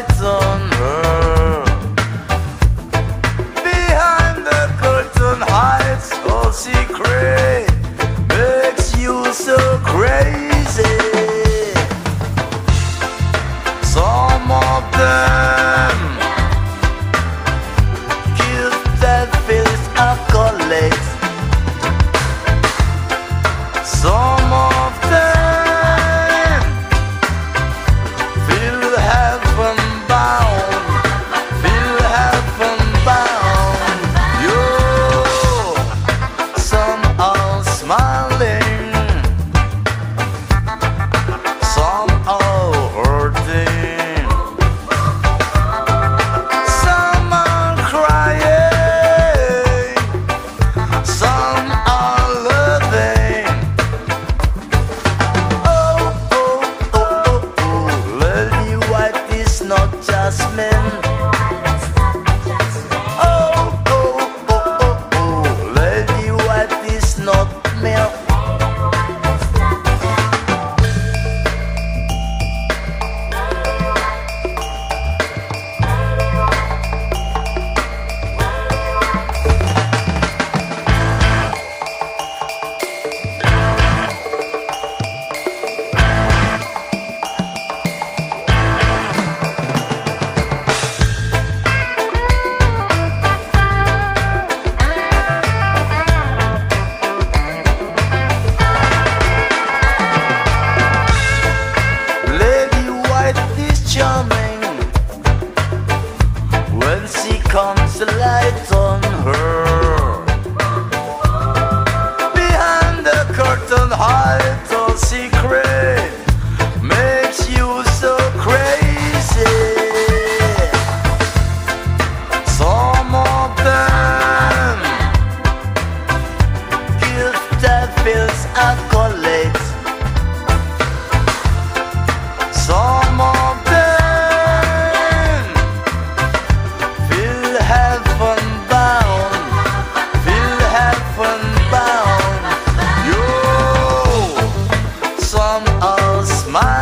light on the lights on. My.